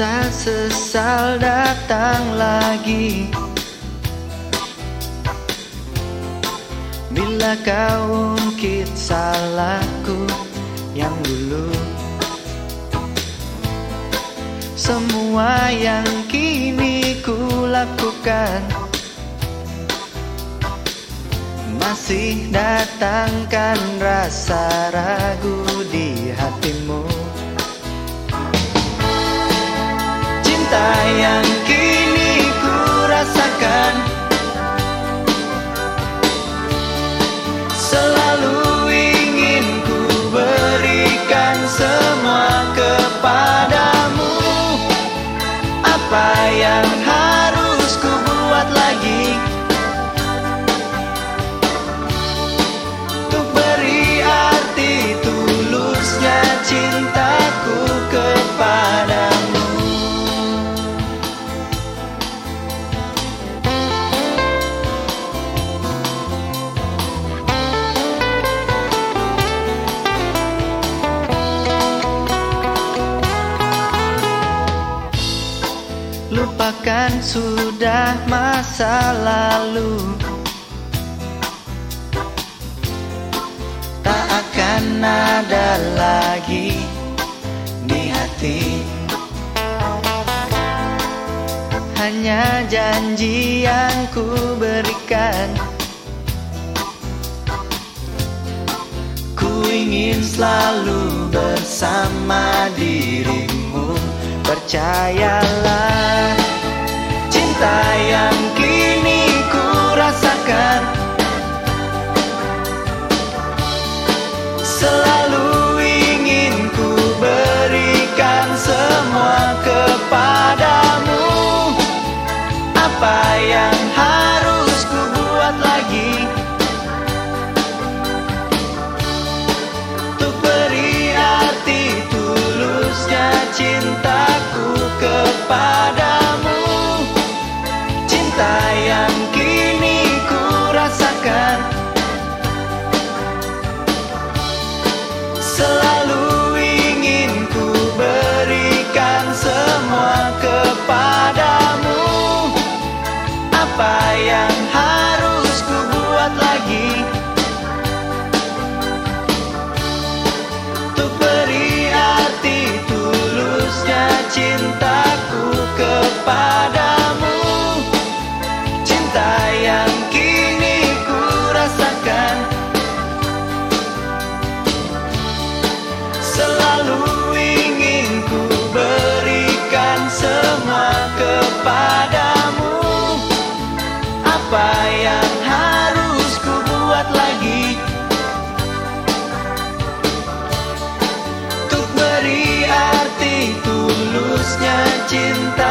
Rasa sesal datang lagi. Bila kau ungkit salahku yang dulu Semua yang kini ku lakukan Masih datangkan rasa ragu di hatimu yang harus ku buat lagi. Untuk beri arti tulusnya cintaku Lupakan sudah masa lalu. Tak akan ada lagi di hati. Hanya janji yang ku berikan. Ku ingin selalu bersama dirimu. Percayalah padamu Cinta yang kini ku rasakan. Selalu apa yang harus ku buat lagi? Untuk beri arti tulusnya cinta.